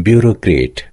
bureaucrat